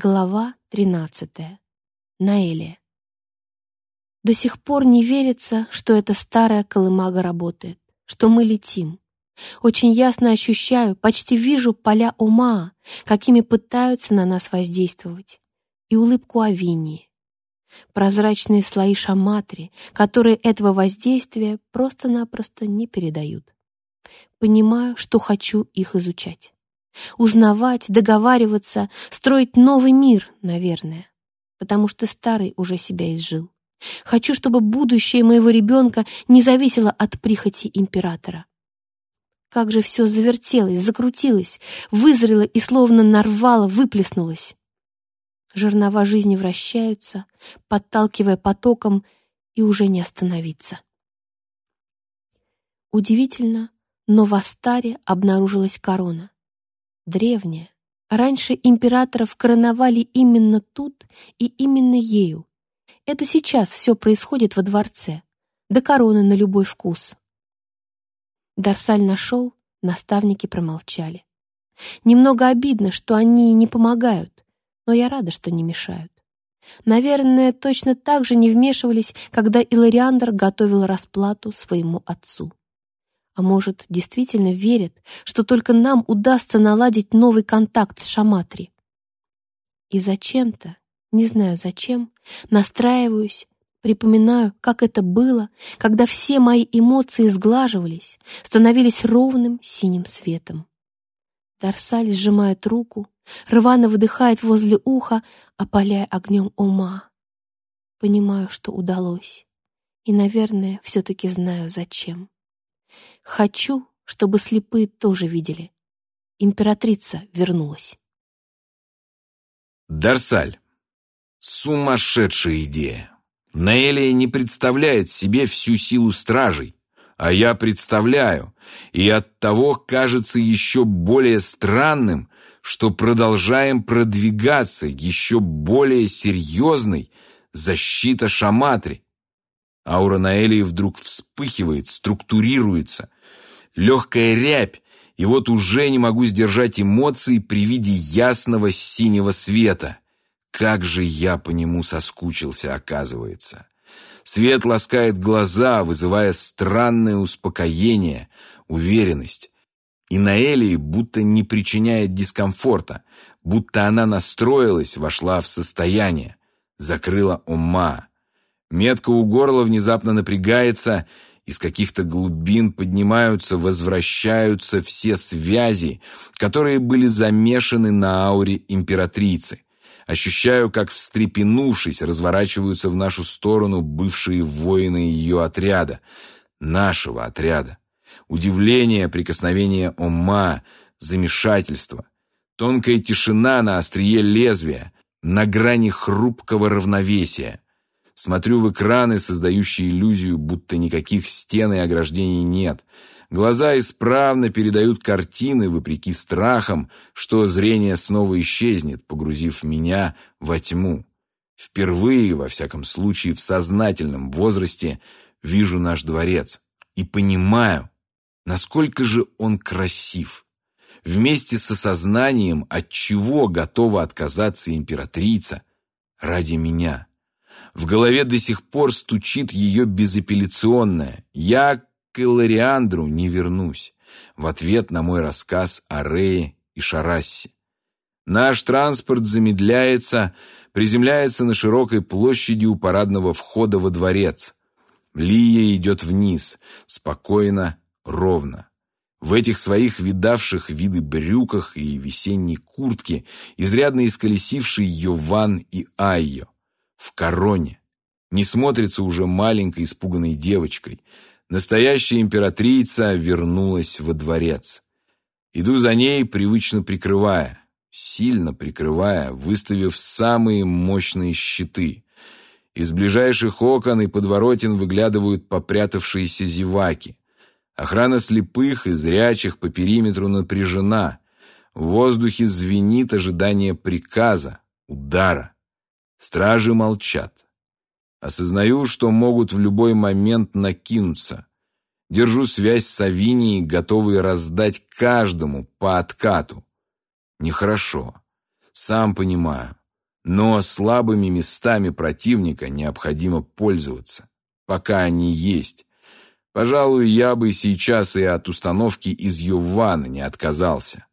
Глава 13. Наэлия. До сих пор не верится, что эта старая колымага работает, что мы летим. Очень ясно ощущаю, почти вижу поля ума, какими пытаются на нас воздействовать, и улыбку Авинии. Прозрачные слои шаматри, которые этого воздействия просто-напросто не передают. Понимаю, что хочу их изучать. Узнавать, договариваться, строить новый мир, наверное. Потому что старый уже себя изжил. Хочу, чтобы будущее моего ребенка не зависело от прихоти императора. Как же все завертелось, закрутилось, вызрело и словно нарвало, выплеснулось. Жернова жизни вращаются, подталкивая потоком, и уже не остановиться. Удивительно, но в Астаре обнаружилась корона древняя. Раньше императоров короновали именно тут и именно ею. Это сейчас все происходит во дворце. До короны на любой вкус. Дарсаль нашел, наставники промолчали. Немного обидно, что они не помогают, но я рада, что не мешают. Наверное, точно так же не вмешивались, когда Илариандр готовил расплату своему отцу. А может, действительно верят, что только нам удастся наладить новый контакт с Шаматри. И зачем-то, не знаю зачем, настраиваюсь, припоминаю, как это было, когда все мои эмоции сглаживались, становились ровным синим светом. Дарсаль сжимает руку, рвано выдыхает возле уха, опаляя огнем ума. Понимаю, что удалось. И, наверное, все-таки знаю, зачем. Хочу, чтобы слепые тоже видели. Императрица вернулась. Дарсаль. Сумасшедшая идея. Наэлия не представляет себе всю силу стражей, а я представляю, и оттого кажется еще более странным, что продолжаем продвигаться еще более серьезной защита Шаматри. Аура Наэлии вдруг вспыхивает, структурируется. Легкая рябь, и вот уже не могу сдержать эмоции при виде ясного синего света. Как же я по нему соскучился, оказывается. Свет ласкает глаза, вызывая странное успокоение, уверенность. И Наэлии будто не причиняет дискомфорта, будто она настроилась, вошла в состояние, закрыла ума. Метка у горла внезапно напрягается, из каких-то глубин поднимаются, возвращаются все связи, которые были замешаны на ауре императрицы. Ощущаю, как, встрепенувшись, разворачиваются в нашу сторону бывшие воины ее отряда, нашего отряда. Удивление, прикосновение ума, замешательство. Тонкая тишина на острие лезвия, на грани хрупкого равновесия. Смотрю в экраны, создающие иллюзию, будто никаких стен и ограждений нет. Глаза исправно передают картины, вопреки страхам, что зрение снова исчезнет, погрузив меня во тьму. Впервые, во всяком случае, в сознательном возрасте вижу наш дворец и понимаю, насколько же он красив. Вместе с осознанием, от чего готова отказаться императрица ради меня. В голове до сих пор стучит ее безапелляционное «Я к Илариандру не вернусь» в ответ на мой рассказ о Рее и Шарассе. Наш транспорт замедляется, приземляется на широкой площади у парадного входа во дворец. Лия идет вниз, спокойно, ровно. В этих своих видавших виды брюках и весенней куртке, изрядно исколесивший ее Ван и Айо в короне. Не смотрится уже маленькой испуганной девочкой. Настоящая императрица вернулась во дворец. Иду за ней, привычно прикрывая, сильно прикрывая, выставив самые мощные щиты. Из ближайших окон и подворотен выглядывают попрятавшиеся зеваки. Охрана слепых и зрячих по периметру напряжена. В воздухе звенит ожидание приказа, удара. Стражи молчат. Осознаю, что могут в любой момент накинуться. Держу связь с Авинией, готовый раздать каждому по откату. Нехорошо. Сам понимаю. Но слабыми местами противника необходимо пользоваться, пока они есть. Пожалуй, я бы сейчас и от установки из Ювана не отказался.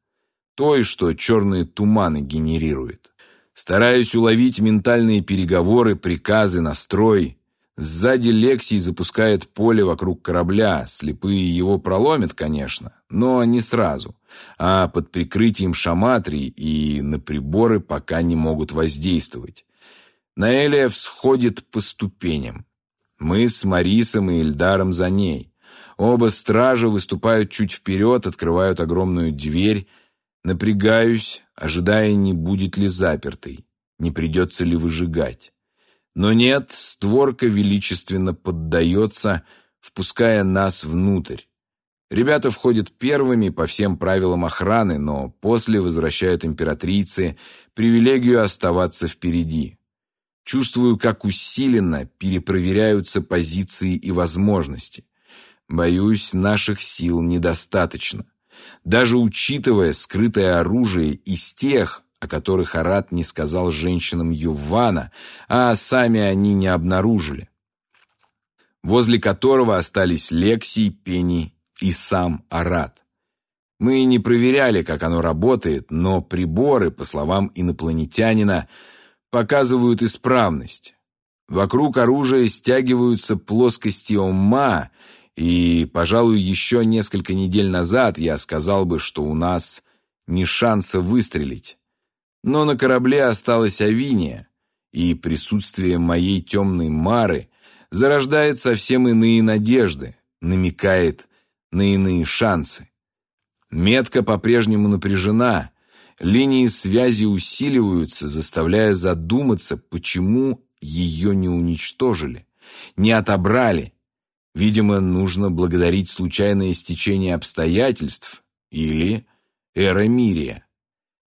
Той, что черные туманы генерирует. Стараюсь уловить ментальные переговоры, приказы, настрой. Сзади Лексий запускает поле вокруг корабля. Слепые его проломят, конечно, но не сразу. А под прикрытием шаматрий и на приборы пока не могут воздействовать. Наэлия всходит по ступеням. Мы с Марисом и Эльдаром за ней. Оба стража выступают чуть вперед, открывают огромную дверь. Напрягаюсь, ожидая, не будет ли запертой, не придется ли выжигать. Но нет, створка величественно поддается, впуская нас внутрь. Ребята входят первыми по всем правилам охраны, но после возвращают императрице привилегию оставаться впереди. Чувствую, как усиленно перепроверяются позиции и возможности. Боюсь, наших сил недостаточно. Даже учитывая скрытое оружие из тех, о которых Арат не сказал женщинам Ювана, а сами они не обнаружили, возле которого остались Лексий, Пени и сам Арат. Мы не проверяли, как оно работает, но приборы, по словам инопланетянина, показывают исправность. Вокруг оружия стягиваются плоскости Омма, и, пожалуй, еще несколько недель назад я сказал бы, что у нас ни шанса выстрелить. Но на корабле осталась Авиния, и присутствие моей темной Мары зарождает совсем иные надежды, намекает на иные шансы. Метка по-прежнему напряжена, линии связи усиливаются, заставляя задуматься, почему ее не уничтожили, не отобрали. Видимо, нужно благодарить случайное стечение обстоятельств или эра Мирия.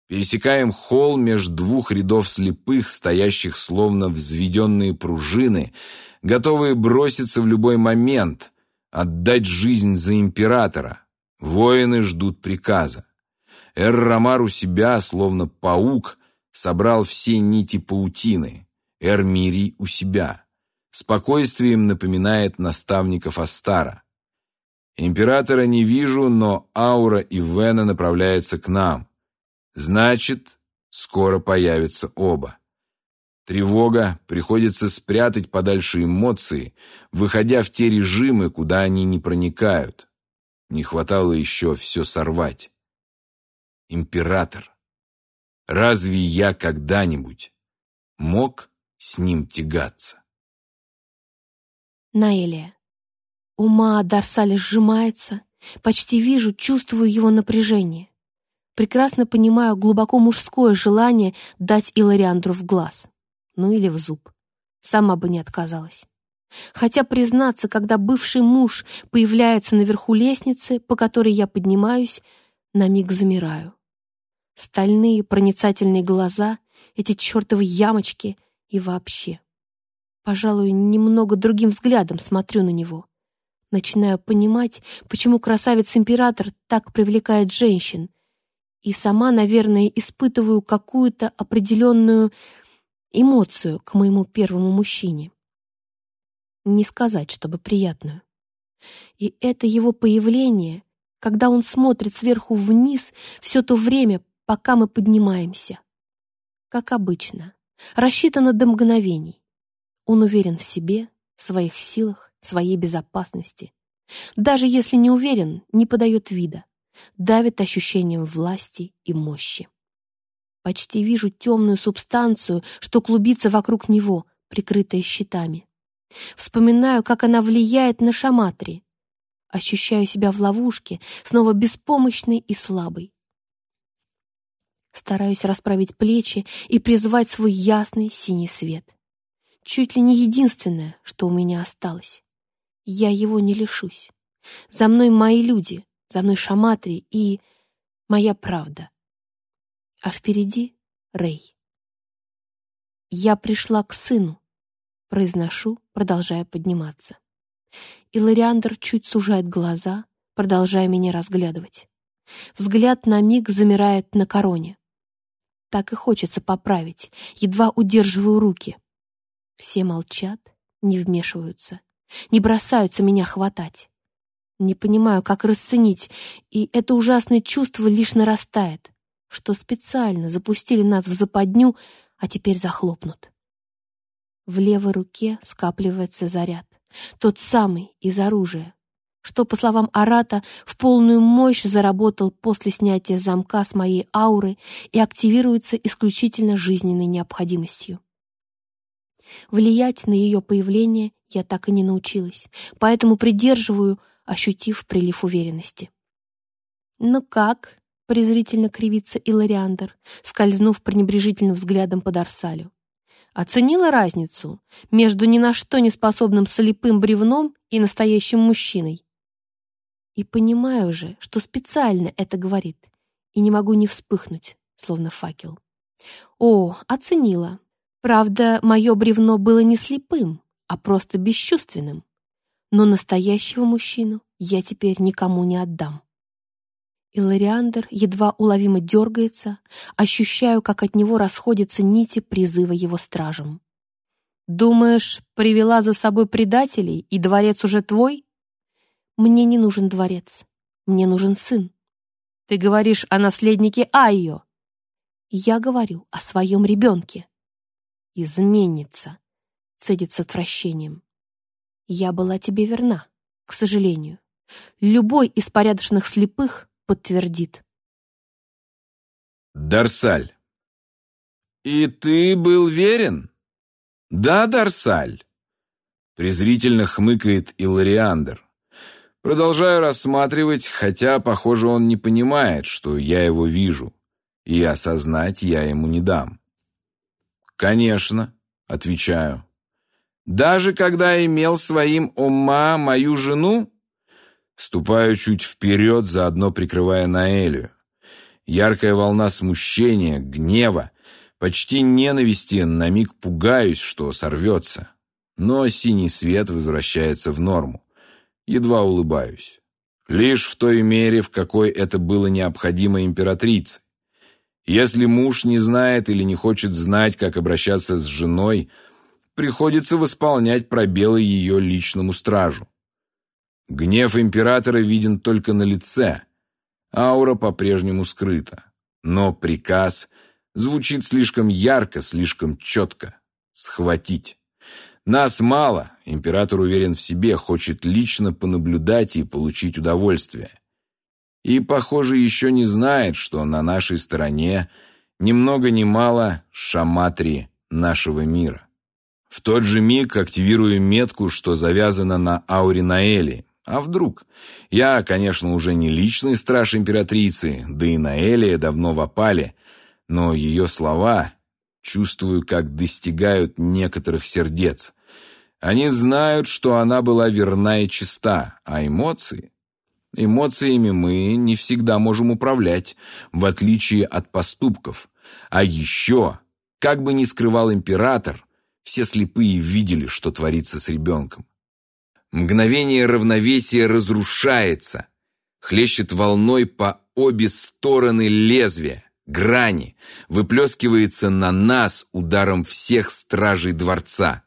Пересекаем холл между двух рядов слепых, стоящих словно взведенные пружины, готовые броситься в любой момент, отдать жизнь за императора. Воины ждут приказа. Эр-Ромар у себя, словно паук, собрал все нити паутины. Эр-Мирий у себя. Спокойствием напоминает наставников Астара. Императора не вижу, но аура Ивена направляется к нам. Значит, скоро появятся оба. Тревога, приходится спрятать подальше эмоции, выходя в те режимы, куда они не проникают. Не хватало еще все сорвать. Император. Разве я когда-нибудь мог с ним тягаться? Наэлия. Ума Дарсаля сжимается, почти вижу, чувствую его напряжение. Прекрасно понимаю глубоко мужское желание дать Илариандру в глаз. Ну или в зуб. Сама бы не отказалась. Хотя, признаться, когда бывший муж появляется наверху лестницы, по которой я поднимаюсь, на миг замираю. Стальные проницательные глаза, эти чертовы ямочки и вообще. Пожалуй, немного другим взглядом смотрю на него. Начинаю понимать, почему красавец-император так привлекает женщин, и сама, наверное, испытываю какую-то определенную эмоцию к моему первому мужчине. Не сказать, чтобы приятную. И это его появление, когда он смотрит сверху вниз все то время, пока мы поднимаемся. Как обычно, рассчитано до мгновений. Он уверен в себе, своих силах, своей безопасности. Даже если не уверен, не подает вида давит ощущением власти и мощи. Почти вижу темную субстанцию, что клубится вокруг него, прикрытая щитами. Вспоминаю, как она влияет на Шаматри. Ощущаю себя в ловушке, снова беспомощной и слабой. Стараюсь расправить плечи и призвать свой ясный синий свет. Чуть ли не единственное, что у меня осталось. Я его не лишусь. За мной мои люди, за мной Шаматри и моя правда. А впереди Рэй. «Я пришла к сыну», — произношу, продолжая подниматься. И Лориандр чуть сужает глаза, продолжая меня разглядывать. Взгляд на миг замирает на короне. Так и хочется поправить, едва удерживаю руки. Все молчат, не вмешиваются, не бросаются меня хватать. Не понимаю, как расценить, и это ужасное чувство лишь нарастает, что специально запустили нас в западню, а теперь захлопнут. В левой руке скапливается заряд, тот самый из оружия, что, по словам Арата, в полную мощь заработал после снятия замка с моей ауры и активируется исключительно жизненной необходимостью. Влиять на ее появление я так и не научилась, поэтому придерживаю, ощутив прилив уверенности. «Ну как?» — презрительно кривится Илариандр, скользнув пренебрежительным взглядом по Дарсалю. Оценила разницу между ни на что не способным слепым бревном и настоящим мужчиной. И понимаю же, что специально это говорит, и не могу не вспыхнуть, словно факел. О, оценила. Правда, мое бревно было не слепым, а просто бесчувственным. Но настоящего мужчину я теперь никому не отдам. Илариандр едва уловимо дергается, ощущаю, как от него расходятся нити призыва его стражам. «Думаешь, привела за собой предателей, и дворец уже твой?» Мне не нужен дворец. Мне нужен сын. Ты говоришь о наследнике Айо. Я говорю о своем ребенке. Изменится, цедит с отвращением. Я была тебе верна, к сожалению. Любой из порядочных слепых подтвердит. Дарсаль. И ты был верен? Да, Дарсаль. Презрительно хмыкает Илариандр. Продолжаю рассматривать, хотя, похоже, он не понимает, что я его вижу, и осознать я ему не дам. «Конечно», — отвечаю. «Даже когда имел своим ума мою жену?» Ступаю чуть вперед, заодно прикрывая Наэлю. Яркая волна смущения, гнева, почти ненависти, на миг пугаюсь, что сорвется. Но синий свет возвращается в норму едва улыбаюсь. Лишь в той мере, в какой это было необходимо императрице. Если муж не знает или не хочет знать, как обращаться с женой, приходится восполнять пробелы ее личному стражу. Гнев императора виден только на лице, аура по-прежнему скрыта. Но приказ звучит слишком ярко, слишком четко. Схватить. Нас мало, император уверен в себе, хочет лично понаблюдать и получить удовольствие. И, похоже, еще не знает, что на нашей стороне ни много ни мало шаматри нашего мира. В тот же миг активирую метку, что завязана на ауре Наэли. А вдруг? Я, конечно, уже не личный страж императрицы, да и Наэлия давно в опале, но ее слова чувствую, как достигают некоторых сердец. Они знают, что она была верна и чиста, а эмоции... Эмоциями мы не всегда можем управлять, в отличие от поступков. А еще, как бы ни скрывал император, все слепые видели, что творится с ребенком. Мгновение равновесия разрушается, хлещет волной по обе стороны лезвия, грани, выплескивается на нас ударом всех стражей дворца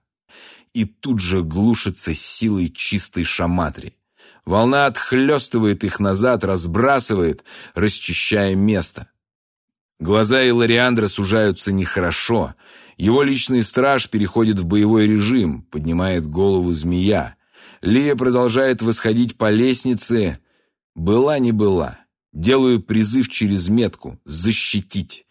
и тут же глушится силой чистой шаматри. Волна отхлестывает их назад, разбрасывает, расчищая место. Глаза Илариандра сужаются нехорошо. Его личный страж переходит в боевой режим, поднимает голову змея. Лия продолжает восходить по лестнице. Была не была. Делаю призыв через метку «Защитить».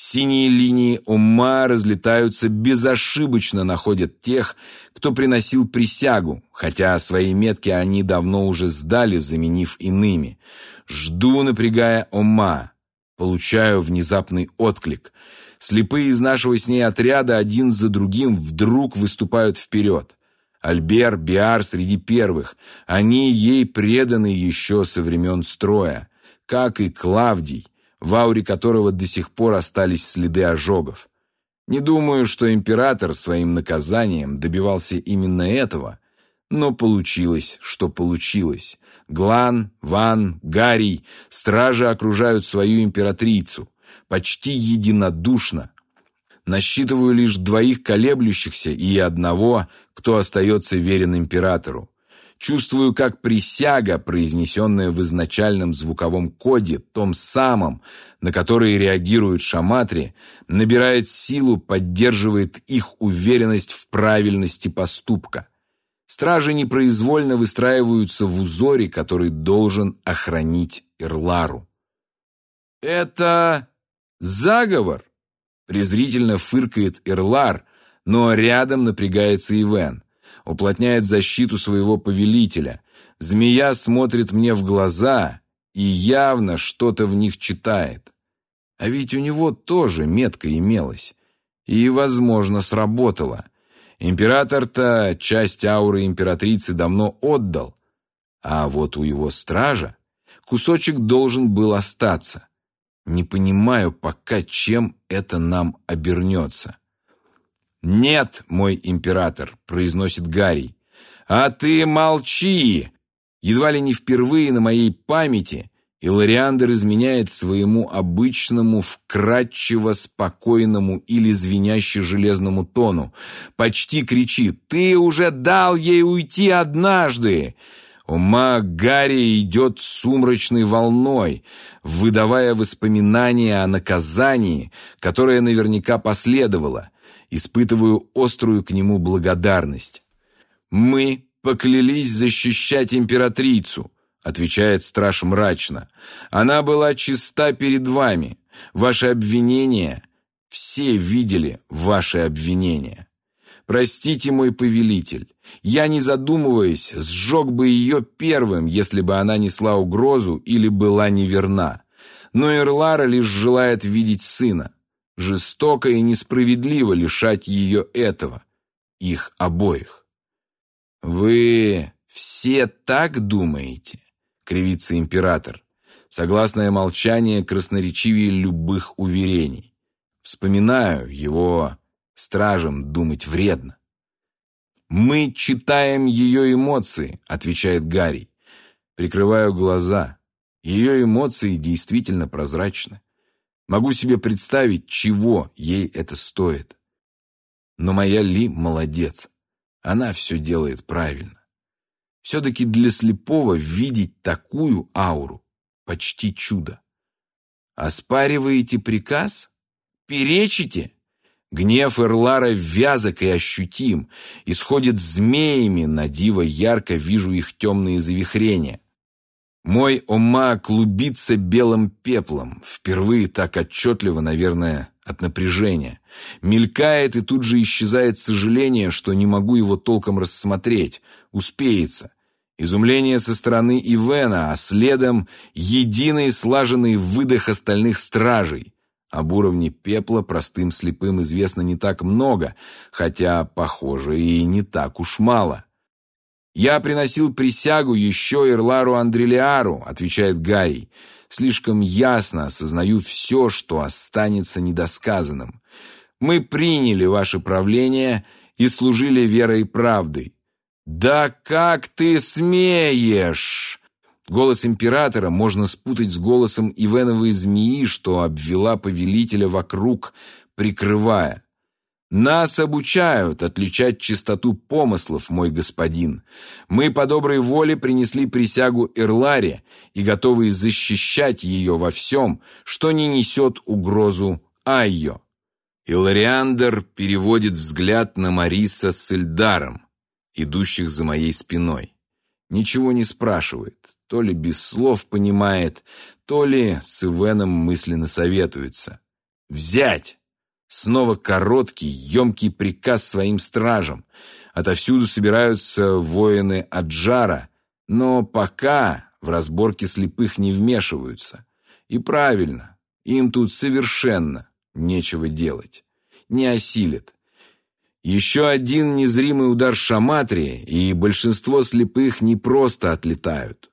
Синие линии ума разлетаются безошибочно, находят тех, кто приносил присягу, хотя свои метки они давно уже сдали, заменив иными. Жду, напрягая ума. Получаю внезапный отклик. Слепые из нашего с ней отряда один за другим вдруг выступают вперед. Альбер, Биар среди первых. Они ей преданы еще со времен строя, как и Клавдий в ауре которого до сих пор остались следы ожогов. Не думаю, что император своим наказанием добивался именно этого, но получилось, что получилось. Глан, Ван, Гарий, стражи окружают свою императрицу. почти единодушно. Насчитываю лишь двоих колеблющихся и одного, кто остается верен императору. Чувствую, как присяга, произнесенная в изначальном звуковом коде, том самом, на который реагируют шаматри, набирает силу, поддерживает их уверенность в правильности поступка. Стражи непроизвольно выстраиваются в узоре, который должен охранить Ирлару. «Это заговор!» — презрительно фыркает Ирлар, но рядом напрягается Ивен уплотняет защиту своего повелителя. Змея смотрит мне в глаза и явно что-то в них читает. А ведь у него тоже метка имелась. И, возможно, сработала. Император-то часть ауры императрицы давно отдал. А вот у его стража кусочек должен был остаться. Не понимаю пока, чем это нам обернется. «Нет, мой император», — произносит Гарри. «А ты молчи!» Едва ли не впервые на моей памяти Илариандр изменяет своему обычному, вкрадчиво спокойному или звеняще железному тону. Почти кричит «Ты уже дал ей уйти однажды!» Ума Гарри идет сумрачной волной, выдавая воспоминания о наказании, которое наверняка последовало — испытываю острую к нему благодарность. «Мы поклялись защищать императрицу», — отвечает страж мрачно. «Она была чиста перед вами. Ваши обвинения... Все видели ваши обвинения. Простите, мой повелитель, я, не задумываясь, сжег бы ее первым, если бы она несла угрозу или была неверна. Но Эрлара лишь желает видеть сына. Жестоко и несправедливо лишать ее этого, их обоих. «Вы все так думаете?» — кривится император. Согласное молчание красноречивее любых уверений. Вспоминаю, его стражам думать вредно. «Мы читаем ее эмоции», — отвечает Гарри. Прикрываю глаза. Ее эмоции действительно прозрачны. Могу себе представить, чего ей это стоит. Но моя Ли молодец. Она все делает правильно. Все-таки для слепого видеть такую ауру – почти чудо. Оспариваете приказ? Перечите? Гнев Эрлара вязок и ощутим, исходит змеями, на диво ярко вижу их темные завихрения. Мой ума клубится белым пеплом, впервые так отчетливо, наверное, от напряжения. Мелькает и тут же исчезает сожаление, что не могу его толком рассмотреть. Успеется. Изумление со стороны Ивена, а следом единый слаженный выдох остальных стражей. Об уровне пепла простым слепым известно не так много, хотя, похоже, и не так уж мало. «Я приносил присягу еще Ирлару Андрелиару», — отвечает Гарри. «Слишком ясно осознаю все, что останется недосказанным. Мы приняли ваше правление и служили верой и правдой». «Да как ты смеешь!» Голос императора можно спутать с голосом Ивеновой змеи, что обвела повелителя вокруг, прикрывая. Нас обучают отличать чистоту помыслов, мой господин. Мы по доброй воле принесли присягу Эрларе и готовы защищать ее во всем, что не несет угрозу Айо. Илариандр переводит взгляд на Мариса с Эльдаром, идущих за моей спиной. Ничего не спрашивает, то ли без слов понимает, то ли с Ивеном мысленно советуется. «Взять!» Снова короткий, емкий приказ своим стражам. Отовсюду собираются воины Аджара, но пока в разборке слепых не вмешиваются. И правильно, им тут совершенно нечего делать. Не осилят. Еще один незримый удар шаматрии, и большинство слепых не просто отлетают.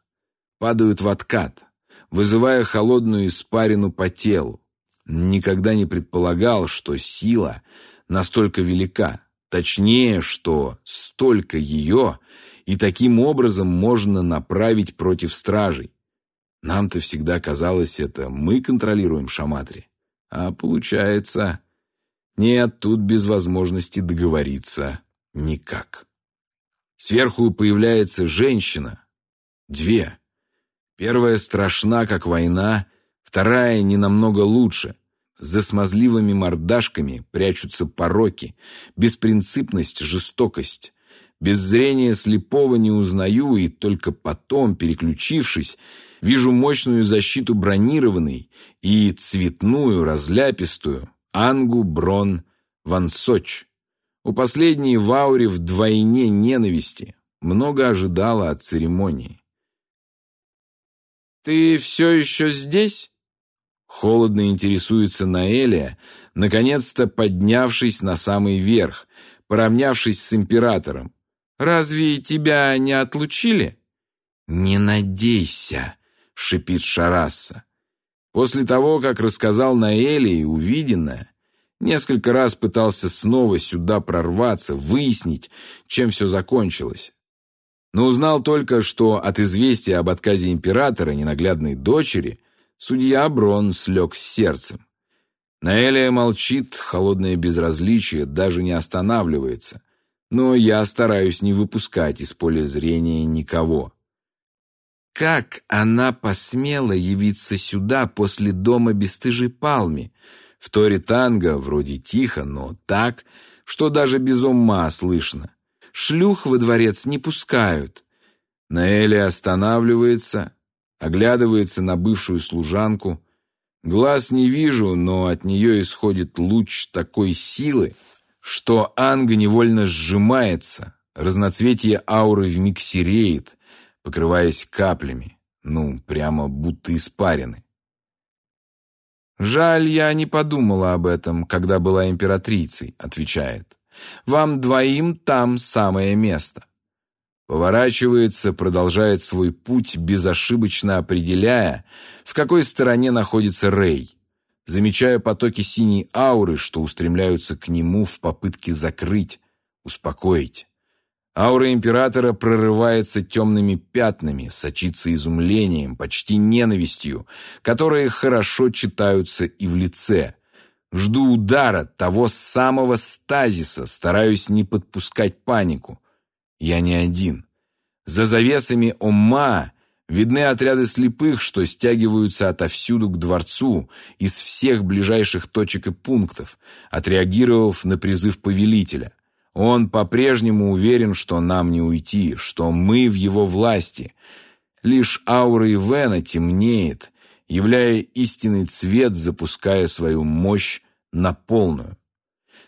Падают в откат, вызывая холодную испарину по телу. Никогда не предполагал, что сила настолько велика, точнее, что столько ее, и таким образом можно направить против стражей. Нам-то всегда казалось это, мы контролируем Шаматри. А получается... Нет, тут без возможности договориться никак. Сверху появляется женщина. Две. Первая страшна, как война, вторая не намного лучше. За смазливыми мордашками прячутся пороки, беспринципность, жестокость. Без зрения слепого не узнаю, и только потом, переключившись, вижу мощную защиту бронированной и цветную, разляпистую Ангу Брон Вансоч. У последней в ауре вдвойне ненависти. Много ожидала от церемонии. «Ты все еще здесь?» Холодно интересуется Наэлия, наконец-то поднявшись на самый верх, поравнявшись с императором. «Разве тебя не отлучили?» «Не надейся», — шипит Шарасса. После того, как рассказал Наэлии увиденное, несколько раз пытался снова сюда прорваться, выяснить, чем все закончилось. Но узнал только, что от известия об отказе императора ненаглядной дочери судья Брон слег с сердцем. Наэлия молчит, холодное безразличие даже не останавливается. Но я стараюсь не выпускать из поля зрения никого. Как она посмела явиться сюда после дома бесстыжей Палми? В торе танго вроде тихо, но так, что даже без ума слышно. Шлюх во дворец не пускают. Наэли останавливается, оглядывается на бывшую служанку. Глаз не вижу, но от нее исходит луч такой силы, что Анга невольно сжимается, разноцветие ауры вмиг сереет, покрываясь каплями, ну, прямо будто испарены. «Жаль, я не подумала об этом, когда была императрицей», — отвечает. «Вам двоим там самое место». Поворачивается, продолжает свой путь, безошибочно определяя, в какой стороне находится Рэй, замечая потоки синей ауры, что устремляются к нему в попытке закрыть, успокоить. Аура императора прорывается темными пятнами, сочится изумлением, почти ненавистью, которые хорошо читаются и в лице. Жду удара, того самого стазиса, стараюсь не подпускать панику. Я не один. За завесами Ома видны отряды слепых, что стягиваются отовсюду к дворцу, из всех ближайших точек и пунктов, отреагировав на призыв повелителя. Он по-прежнему уверен, что нам не уйти, что мы в его власти. Лишь аура Ивена темнеет, являя истинный цвет, запуская свою мощь на полную.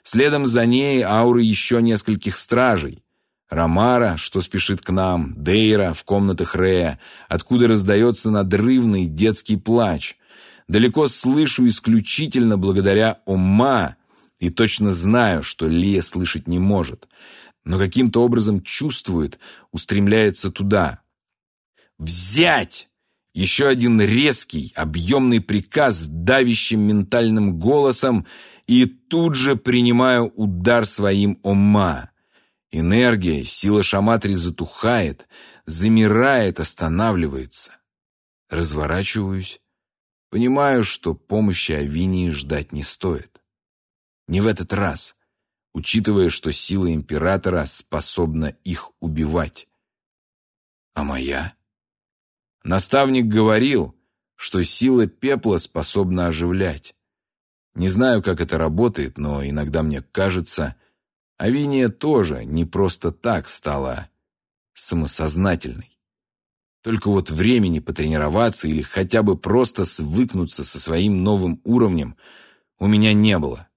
Следом за ней ауры еще нескольких стражей. Ромара, что спешит к нам, Дейра в комнатах Рея, откуда раздается надрывный детский плач. Далеко слышу исключительно благодаря Ома, и точно знаю, что Лия слышать не может, но каким-то образом чувствует, устремляется туда. «Взять!» Еще один резкий, объемный приказ давящим ментальным голосом, и тут же принимаю удар своим ома. Энергия, сила шаматри затухает, замирает, останавливается. Разворачиваюсь. Понимаю, что помощи Авинии ждать не стоит. Не в этот раз, учитывая, что сила императора способна их убивать. А моя? Наставник говорил, что сила пепла способна оживлять. Не знаю, как это работает, но иногда мне кажется, Авиния тоже не просто так стала самосознательной. Только вот времени потренироваться или хотя бы просто свыкнуться со своим новым уровнем у меня не было.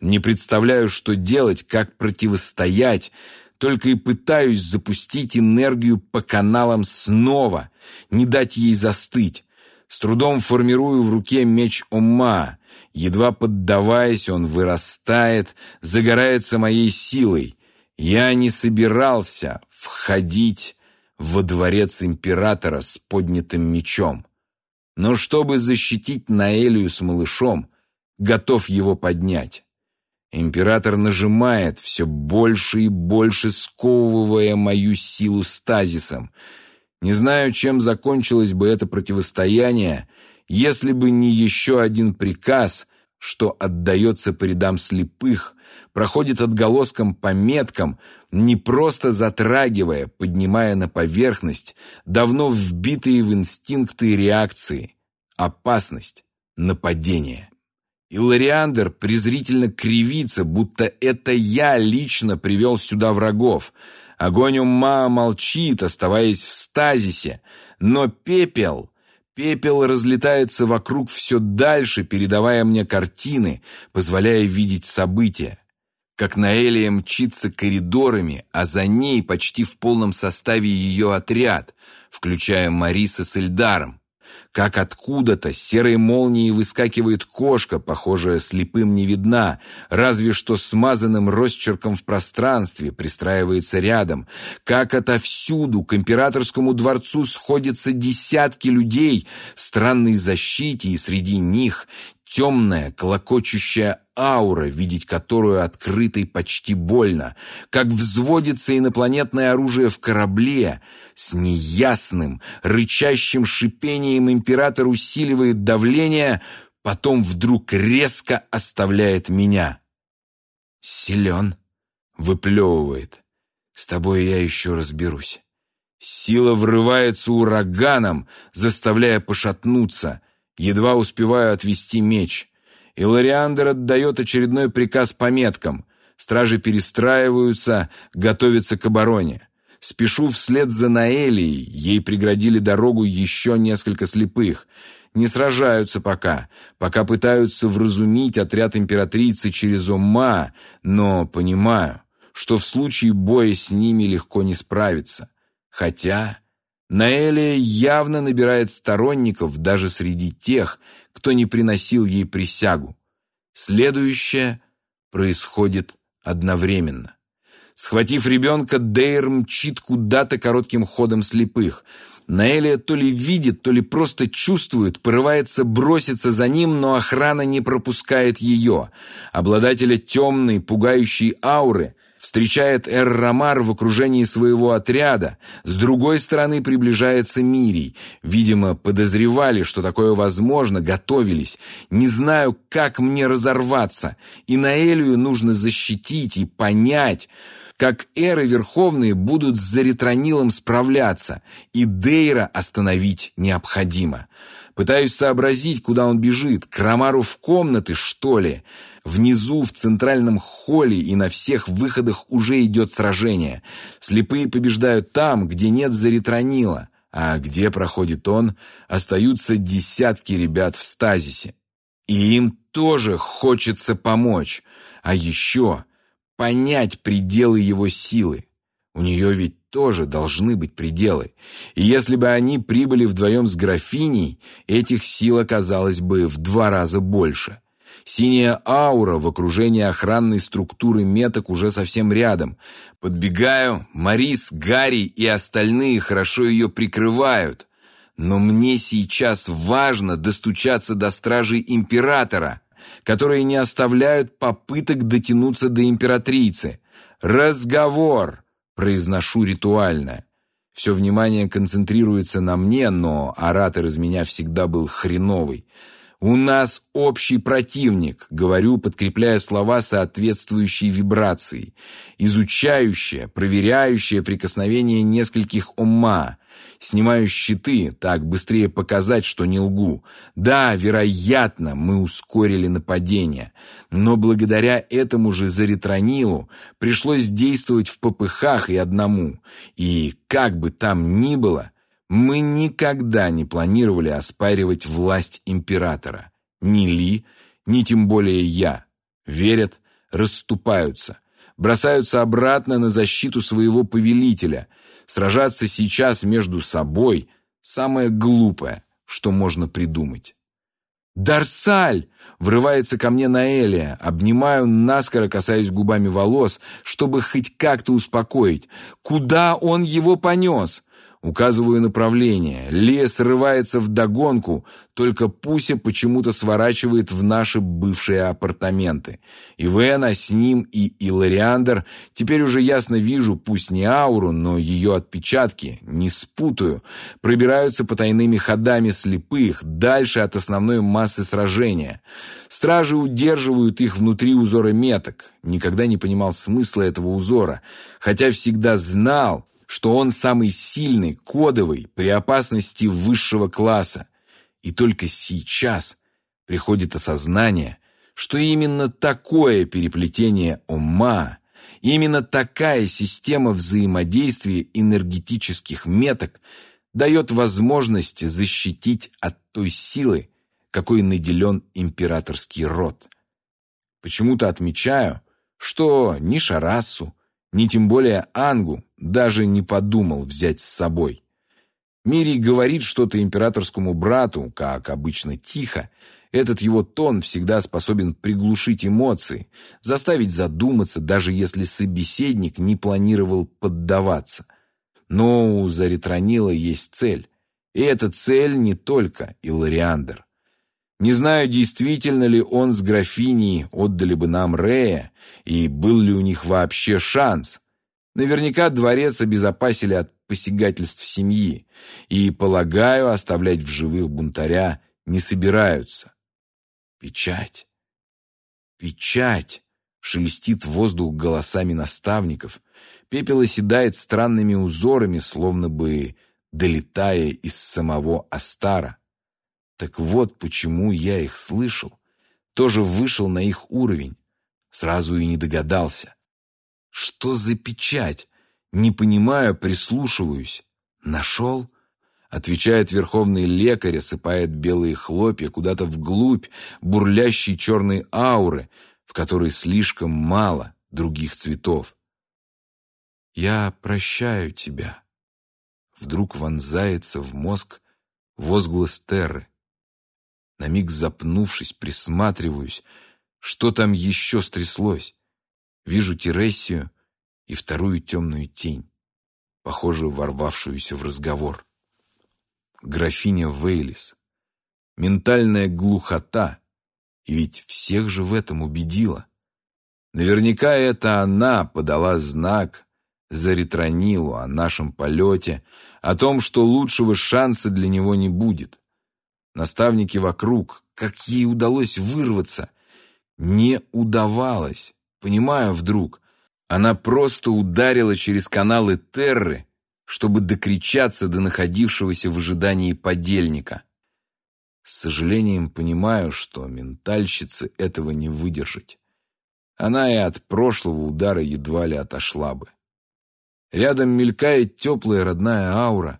Не представляю, что делать, как противостоять, только и пытаюсь запустить энергию по каналам снова, не дать ей застыть. С трудом формирую в руке меч Ома. Едва поддаваясь, он вырастает, загорается моей силой. Я не собирался входить во дворец императора с поднятым мечом. Но чтобы защитить Наэлию с малышом, готов его поднять. Император нажимает, все больше и больше сковывая мою силу стазисом. Не знаю, чем закончилось бы это противостояние, если бы не еще один приказ, что отдается по рядам слепых, проходит отголоском по меткам, не просто затрагивая, поднимая на поверхность давно вбитые в инстинкты реакции, опасность, нападение. И Лориандр презрительно кривится, будто это я лично привел сюда врагов. Огонь ума молчит, оставаясь в стазисе, но пепел Пепел разлетается вокруг все дальше, передавая мне картины, позволяя видеть события. Как Наэлия мчится коридорами, а за ней почти в полном составе ее отряд, включая Мариса с Эльдаром как откуда-то серой молнией выскакивает кошка, похожая слепым не видна, разве что смазанным росчерком в пространстве пристраивается рядом, как отовсюду к императорскому дворцу сходятся десятки людей в странной защите, и среди них темная, колокочущая аура, видеть которую открытой почти больно, как взводится инопланетное оружие в корабле, с неясным, рычащим шипением император усиливает давление, потом вдруг резко оставляет меня. «Силен», — выплевывает, — «с тобой я еще разберусь». Сила врывается ураганом, заставляя пошатнуться — Едва успеваю отвести меч. И Лориандр отдает очередной приказ по меткам. Стражи перестраиваются, готовятся к обороне. Спешу вслед за Наэлией, ей преградили дорогу еще несколько слепых. Не сражаются пока, пока пытаются вразумить отряд императрицы через ума, но понимаю, что в случае боя с ними легко не справиться. Хотя Наэлия явно набирает сторонников даже среди тех, кто не приносил ей присягу. Следующее происходит одновременно. Схватив ребенка, Дейр мчит куда-то коротким ходом слепых. Наэлия то ли видит, то ли просто чувствует, порывается броситься за ним, но охрана не пропускает ее. Обладателя темной, пугающей ауры встречает Эр-Рамар в окружении своего отряда, с другой стороны приближается Мирий. Видимо, подозревали, что такое возможно, готовились. Не знаю, как мне разорваться, и Наэлию нужно защитить и понять, как эры верховные будут с Заритронилом справляться, и Дейра остановить необходимо. Пытаюсь сообразить, куда он бежит, к Рамару в комнаты, что ли? Внизу, в центральном холле и на всех выходах уже идет сражение. Слепые побеждают там, где нет заритронила, а где проходит он, остаются десятки ребят в стазисе. И им тоже хочется помочь, а еще понять пределы его силы. У нее ведь тоже должны быть пределы. И если бы они прибыли вдвоем с графиней, этих сил оказалось бы в два раза больше. Синяя аура в окружении охранной структуры меток уже совсем рядом. Подбегаю, Марис, Гарри и остальные хорошо ее прикрывают. Но мне сейчас важно достучаться до стражей императора, которые не оставляют попыток дотянуться до императрицы. «Разговор!» – произношу ритуально. Все внимание концентрируется на мне, но оратор из меня всегда был хреновый – «У нас общий противник», — говорю, подкрепляя слова соответствующей вибрацией, изучающее, проверяющее прикосновение нескольких ума. Снимаю щиты, так быстрее показать, что не лгу. Да, вероятно, мы ускорили нападение, но благодаря этому же Заритронилу пришлось действовать в попыхах и одному. И как бы там ни было, мы никогда не планировали оспаривать власть императора. Ни Ли, ни тем более я. Верят, расступаются, бросаются обратно на защиту своего повелителя. Сражаться сейчас между собой – самое глупое, что можно придумать. «Дарсаль!» — врывается ко мне Наэлия. Обнимаю, наскоро касаясь губами волос, чтобы хоть как-то успокоить. «Куда он его понес?» Указываю направление. Лия срывается в догонку, только Пуся почему-то сворачивает в наши бывшие апартаменты. И Вена с ним и Илариандр, теперь уже ясно вижу, пусть не ауру, но ее отпечатки, не спутаю, пробираются потайными ходами слепых, дальше от основной массы сражения. Стражи удерживают их внутри узора меток. Никогда не понимал смысла этого узора, хотя всегда знал, что он самый сильный, кодовый, при опасности высшего класса. И только сейчас приходит осознание, что именно такое переплетение ума, именно такая система взаимодействия энергетических меток дает возможность защитить от той силы, какой наделен императорский род. Почему-то отмечаю, что ни Шарасу, ни тем более Ангу даже не подумал взять с собой. Мирий говорит что-то императорскому брату, как обычно, тихо. Этот его тон всегда способен приглушить эмоции, заставить задуматься, даже если собеседник не планировал поддаваться. Но у Заритронила есть цель. И эта цель не только Илариандр. Не знаю, действительно ли он с графиней отдали бы нам Рея, и был ли у них вообще шанс. Наверняка дворец обезопасили от посягательств семьи, и, полагаю, оставлять в живых бунтаря не собираются. Печать. Печать. Шелестит воздух голосами наставников. Пепел оседает странными узорами, словно бы долетая из самого Астара. Так вот почему я их слышал. Тоже вышел на их уровень. Сразу и не догадался. Что за печать? Не понимаю, прислушиваюсь. Нашел? Отвечает верховный лекарь, осыпает белые хлопья куда-то вглубь бурлящей черной ауры, в которой слишком мало других цветов. «Я прощаю тебя». Вдруг вонзается в мозг возглас Терры. На миг запнувшись, присматриваюсь, что там еще стряслось. Вижу Тересию и вторую темную тень, похожую ворвавшуюся в разговор. Графиня Вейлис. Ментальная глухота. И ведь всех же в этом убедила. Наверняка это она подала знак Заритронилу о нашем полете, о том, что лучшего шанса для него не будет. Наставники вокруг, как ей удалось вырваться, не удавалось. Понимаю вдруг, она просто ударила через каналы Терры, чтобы докричаться до находившегося в ожидании подельника. С сожалением понимаю, что ментальщице этого не выдержать. Она и от прошлого удара едва ли отошла бы. Рядом мелькает теплая родная аура,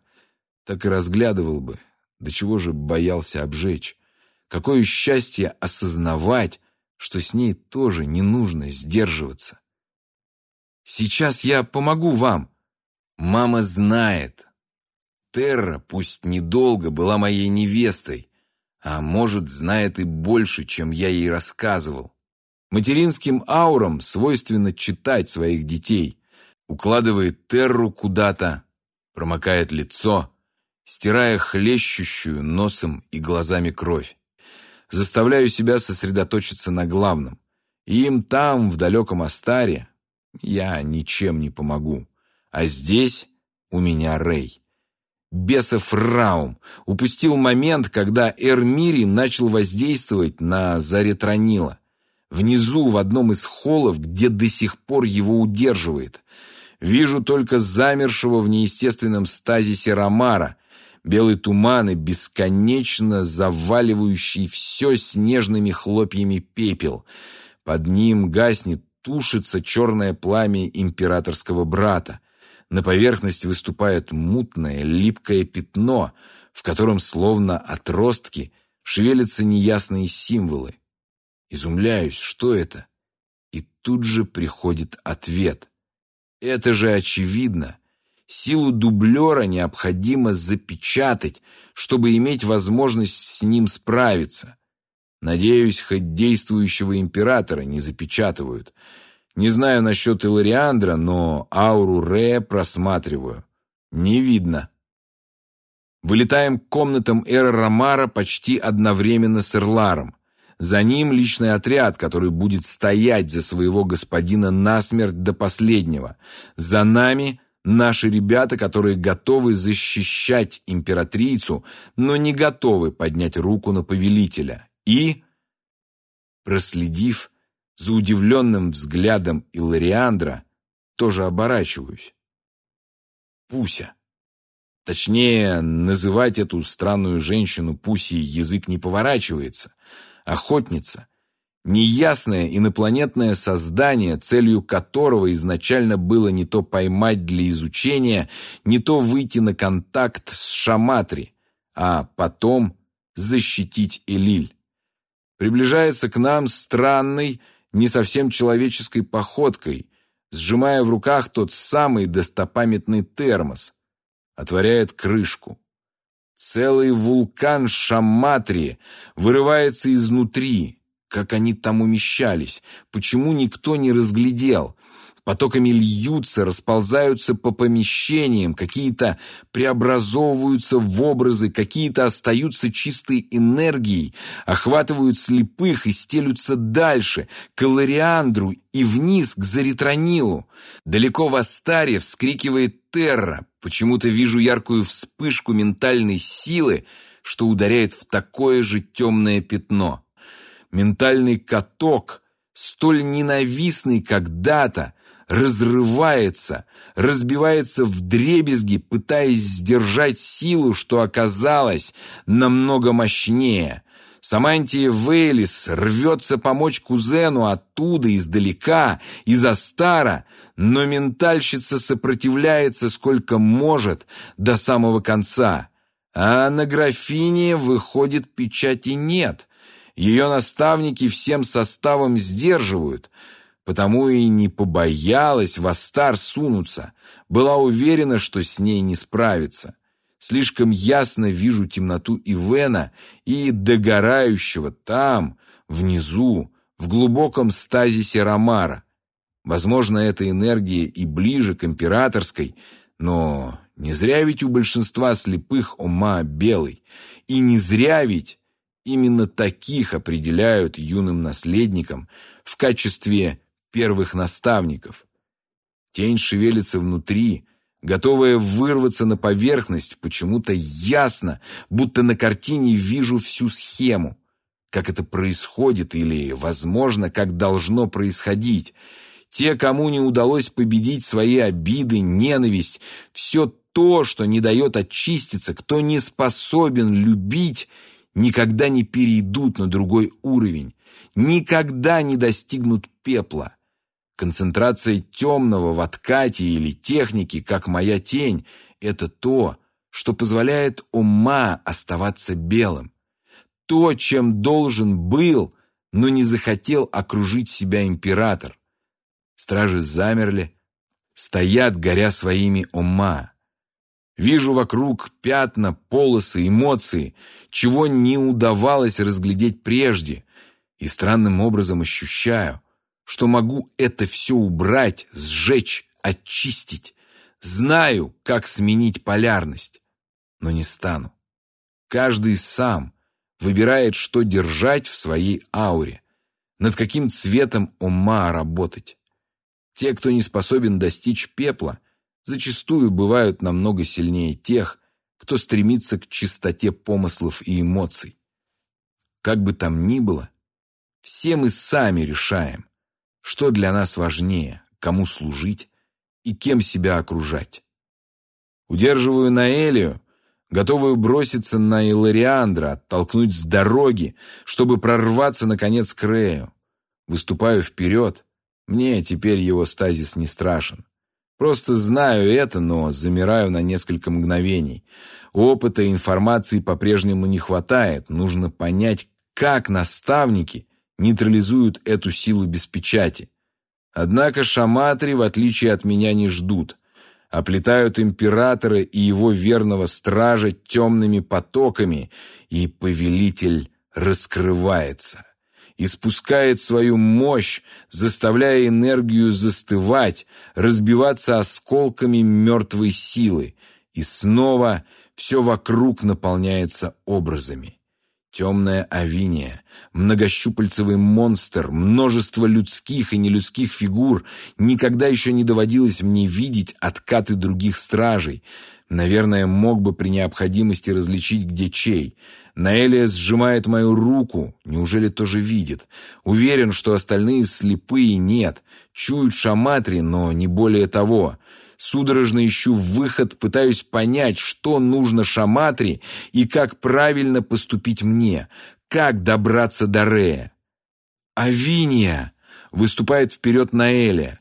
так и разглядывал бы, до чего же боялся обжечь. Какое счастье осознавать, что с ней тоже не нужно сдерживаться. «Сейчас я помогу вам!» Мама знает. Терра, пусть недолго, была моей невестой, а может, знает и больше, чем я ей рассказывал. Материнским аурам свойственно читать своих детей. Укладывает Терру куда-то, промокает лицо, стирая хлещущую носом и глазами кровь. Заставляю себя сосредоточиться на главном. Им там, в далеком Астаре, я ничем не помогу. А здесь у меня Рэй. Бесов Раум упустил момент, когда Эрмири начал воздействовать на Заретронила. Внизу, в одном из холлов, где до сих пор его удерживает. Вижу только замершего в неестественном стазисе Ромара, белый туман и бесконечно заваливающий все снежными хлопьями пепел. Под ним гаснет, тушится черное пламя императорского брата. На поверхность выступает мутное, липкое пятно, в котором, словно отростки, шевелятся неясные символы. Изумляюсь, что это? И тут же приходит ответ. Это же очевидно. Силу дублера необходимо запечатать, чтобы иметь возможность с ним справиться. Надеюсь, хоть действующего императора не запечатывают. Не знаю насчет Илариандра, но ауру Рея просматриваю. Не видно. Вылетаем к комнатам Эра Ромара почти одновременно с Эрларом. За ним личный отряд, который будет стоять за своего господина насмерть до последнего. За нами наши ребята, которые готовы защищать императрицу, но не готовы поднять руку на повелителя. И, проследив за удивленным взглядом Илариандра, тоже оборачиваюсь. Пуся. Точнее, называть эту странную женщину Пусей язык не поворачивается. Охотница. Неясное инопланетное создание, целью которого изначально было не то поймать для изучения, не то выйти на контакт с Шаматри, а потом защитить Элиль. Приближается к нам странной, не совсем человеческой походкой, сжимая в руках тот самый достопамятный термос – отворяет крышку. Целый вулкан Шаматри вырывается изнутри. Как они там умещались? Почему никто не разглядел? потоками льются, расползаются по помещениям, какие-то преобразовываются в образы, какие-то остаются чистой энергией, охватывают слепых и стелются дальше, к Элариандру и вниз, к Заритронилу. Далеко в Астаре вскрикивает Терра, почему-то вижу яркую вспышку ментальной силы, что ударяет в такое же темное пятно. Ментальный каток, столь ненавистный когда-то, разрывается, разбивается в дребезги, пытаясь сдержать силу, что оказалось намного мощнее. Самантия Вейлис рвется помочь кузену оттуда, издалека, из Астара, но ментальщица сопротивляется сколько может до самого конца. А на графине, выходит, печати нет. Ее наставники всем составом сдерживают — потому и не побоялась в Астар сунуться, была уверена, что с ней не справится. Слишком ясно вижу темноту Ивена и догорающего там, внизу, в глубоком стазисе Ромара. Возможно, эта энергия и ближе к императорской, но не зря ведь у большинства слепых ума белый, и не зря ведь именно таких определяют юным наследникам в качестве первых наставников. Тень шевелится внутри, готовая вырваться на поверхность, почему-то ясно, будто на картине вижу всю схему. Как это происходит или, возможно, как должно происходить. Те, кому не удалось победить свои обиды, ненависть, все то, что не дает очиститься, кто не способен любить, никогда не перейдут на другой уровень, никогда не достигнут пепла. Концентрация темного в откате или технике, как моя тень, это то, что позволяет ума оставаться белым. То, чем должен был, но не захотел окружить себя император. Стражи замерли, стоят, горя своими ума. Вижу вокруг пятна, полосы, эмоции, чего не удавалось разглядеть прежде, и странным образом ощущаю, что могу это все убрать, сжечь, очистить. Знаю, как сменить полярность, но не стану. Каждый сам выбирает, что держать в своей ауре, над каким цветом ума работать. Те, кто не способен достичь пепла, зачастую бывают намного сильнее тех, кто стремится к чистоте помыслов и эмоций. Как бы там ни было, все мы сами решаем, что для нас важнее, кому служить и кем себя окружать. Удерживаю Наэлию, готовую броситься на Илариандра, оттолкнуть с дороги, чтобы прорваться, наконец, к Рею. Выступаю вперед. Мне теперь его стазис не страшен. Просто знаю это, но замираю на несколько мгновений. Опыта и информации по-прежнему не хватает. Нужно понять, как наставники нейтрализуют эту силу без печати. Однако шаматри, в отличие от меня, не ждут. Оплетают императора и его верного стража темными потоками, и повелитель раскрывается. Испускает свою мощь, заставляя энергию застывать, разбиваться осколками мертвой силы. И снова все вокруг наполняется образами. Темная авиния, многощупальцевый монстр, множество людских и нелюдских фигур. Никогда еще не доводилось мне видеть откаты других стражей. Наверное, мог бы при необходимости различить, где чей. Наэлия сжимает мою руку. Неужели тоже видит? Уверен, что остальные слепые нет. Чуют шаматри, но не более того. Судорожно ищу выход, пытаюсь понять, что нужно Шаматри и как правильно поступить мне, как добраться до Рея. «Авиния!» — выступает вперед Наэля.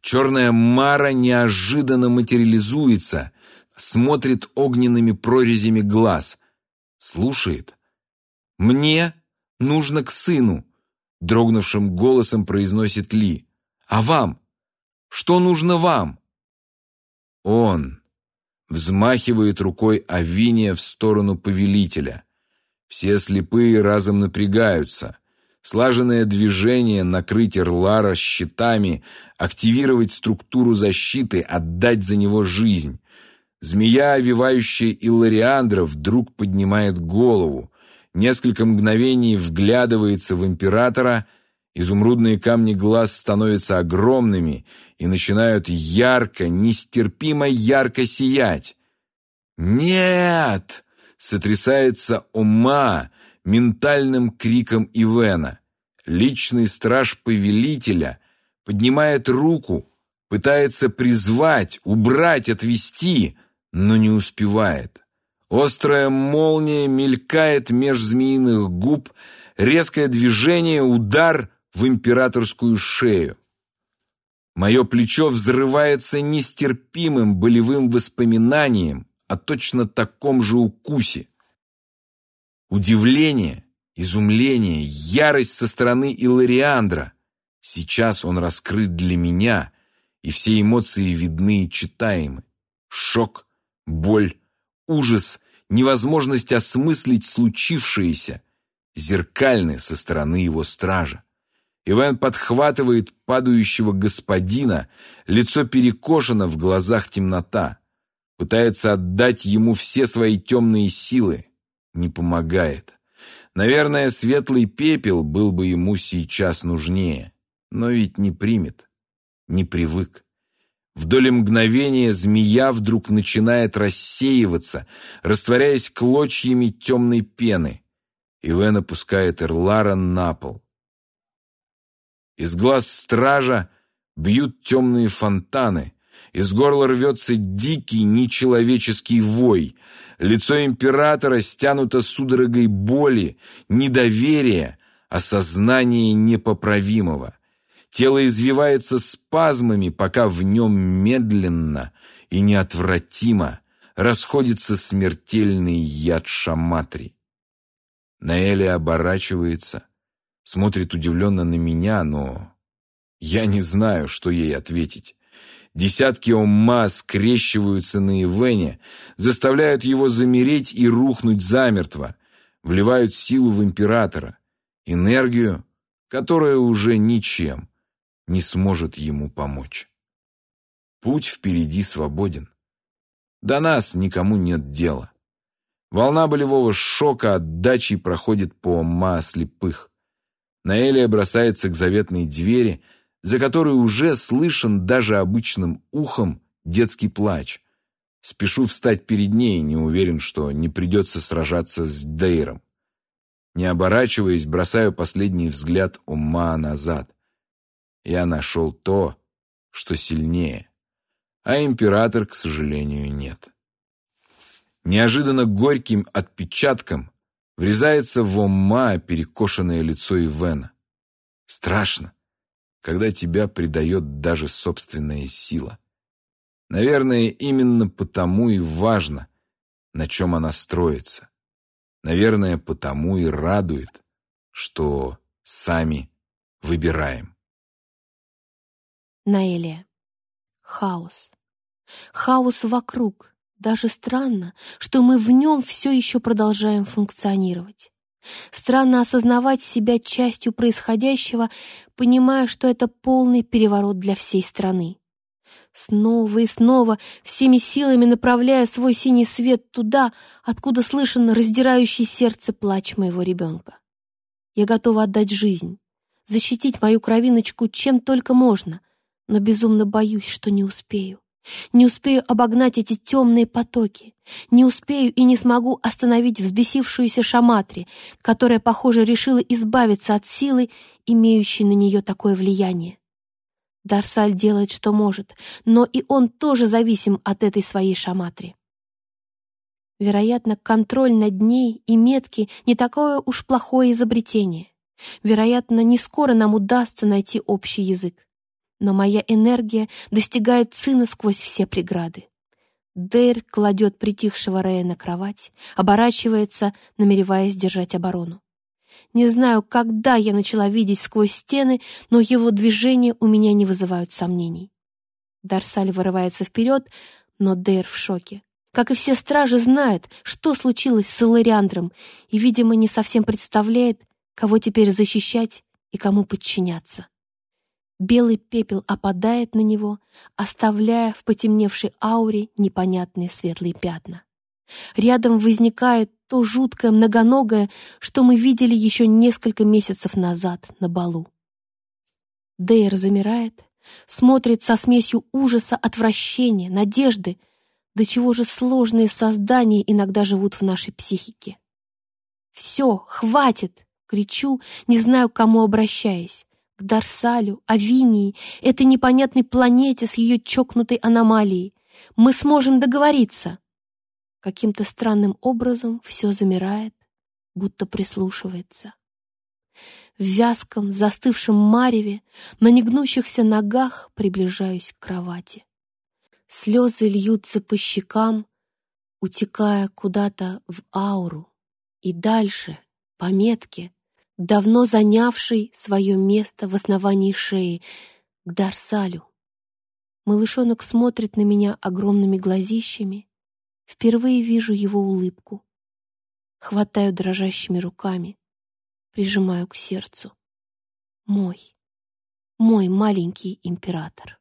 Черная Мара неожиданно материализуется, смотрит огненными прорезями глаз, слушает. «Мне нужно к сыну», — дрогнувшим голосом произносит Ли. «А вам? Что нужно вам?» Он взмахивает рукой Авиния в сторону повелителя. Все слепые разом напрягаются. Слаженное движение накрыть Эрлара щитами, активировать структуру защиты, отдать за него жизнь. Змея, овивающая Иллариандра, вдруг поднимает голову, несколько мгновений вглядывается в императора — Изумрудные камни глаз становятся огромными и начинают ярко, нестерпимо ярко сиять. «Нет!» — сотрясается ума ментальным криком Ивена. Личный страж повелителя поднимает руку, пытается призвать, убрать, отвести, но не успевает. Острая молния мелькает меж змеиных губ, резкое движение, удар — в императорскую шею. Мое плечо взрывается нестерпимым болевым воспоминанием о точно таком же укусе. Удивление, изумление, ярость со стороны Илариандра. Сейчас он раскрыт для меня, и все эмоции видны и читаемы. Шок, боль, ужас, невозможность осмыслить случившееся, зеркальны со стороны его стража. Иван подхватывает падающего господина, лицо перекошено, в глазах темнота. Пытается отдать ему все свои темные силы. Не помогает. Наверное, светлый пепел был бы ему сейчас нужнее. Но ведь не примет. Не привык. В доле мгновения змея вдруг начинает рассеиваться, растворяясь клочьями темной пены. Ивен опускает Эрлара на пол. Из глаз стража бьют темные фонтаны. Из горла рвется дикий, нечеловеческий вой. Лицо императора стянуто судорогой боли, недоверия, осознания непоправимого. Тело извивается спазмами, пока в нем медленно и неотвратимо расходится смертельный яд Шаматри. Наэли оборачивается, смотрит удивленно на меня, но я не знаю, что ей ответить. Десятки омма скрещиваются на Ивене, заставляют его замереть и рухнуть замертво, вливают силу в императора, энергию, которая уже ничем не сможет ему помочь. Путь впереди свободен. До нас никому нет дела. Волна болевого шока отдачи проходит по омма слепых. Наэлия бросается к заветной двери, за которой уже слышен даже обычным ухом детский плач. Спешу встать перед ней, не уверен, что не придется сражаться с Дейром. Не оборачиваясь, бросаю последний взгляд ума назад. Я нашел то, что сильнее, а император, к сожалению, нет. Неожиданно горьким отпечатком Врезается в ума перекошенное лицо Ивена. Страшно, когда тебя предает даже собственная сила. Наверное, именно потому и важно, на чем она строится. Наверное, потому и радует, что сами выбираем. Наэлия. Хаос. Хаос вокруг, даже странно, что мы в нем все еще продолжаем функционировать. Странно осознавать себя частью происходящего, понимая, что это полный переворот для всей страны. снова и снова, всеми силами направляя свой синий свет туда, откуда слышен раздирающий сердце плач моего ребенка. Я готова отдать жизнь, защитить мою кровиночку чем только можно, но безумно боюсь, что не успею. Не успею обогнать эти темные потоки. Не успею и не смогу остановить взбесившуюся Шаматри, которая, похоже, решила избавиться от силы, имеющей на нее такое влияние. Дарсаль делает, что может, но и он тоже зависим от этой своей Шаматри. Вероятно, контроль над ней и метки не такое уж плохое изобретение. Вероятно, не скоро нам удастся найти общий язык но моя энергия достигает сына сквозь все преграды. Дейр кладет притихшего Рея на кровать, оборачивается, намереваясь держать оборону. Не знаю, когда я начала видеть сквозь стены, но его движения у меня не вызывают сомнений. Дарсаль вырывается вперед, но Дейр в шоке. Как и все стражи, знает, что случилось с Илариандром, и, видимо, не совсем представляет, кого теперь защищать и кому подчиняться. Белый пепел опадает на него, оставляя в потемневшей ауре непонятные светлые пятна. Рядом возникает то жуткое многоногое, что мы видели еще несколько месяцев назад на балу. Дейр замирает, смотрит со смесью ужаса, отвращения, надежды, до чего же сложные создания иногда живут в нашей психике. «Все, хватит!» — кричу, не знаю, к кому обращаясь к Дарсалю, Авинии, этой непонятной планете с ее чокнутой аномалией. Мы сможем договориться. Каким-то странным образом все замирает, будто прислушивается. В вязком, застывшем мареве, на негнущихся ногах приближаюсь к кровати. Слезы льются по щекам, утекая куда-то в ауру. И дальше, по метке, давно занявший свое место в основании шеи, к Дарсалю. Малышонок смотрит на меня огромными глазищами. Впервые вижу его улыбку. Хватаю дрожащими руками, прижимаю к сердцу. Мой, мой маленький император.